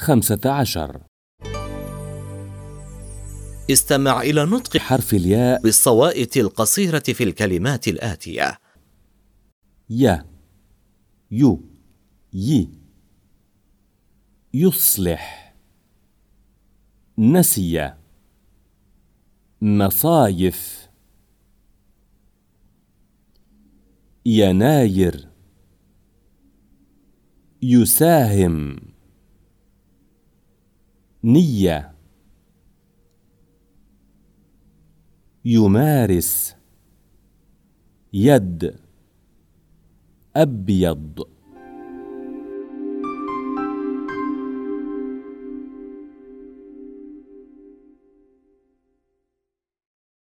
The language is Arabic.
خمسة عشر. استمع إلى نطق حرف الياء. بالصوائت القصيرة في الكلمات الآتية. ي يو. ي يصلح. نسي. مصايف. يناير. يساهم. نية. يمارس. يد. أبيض.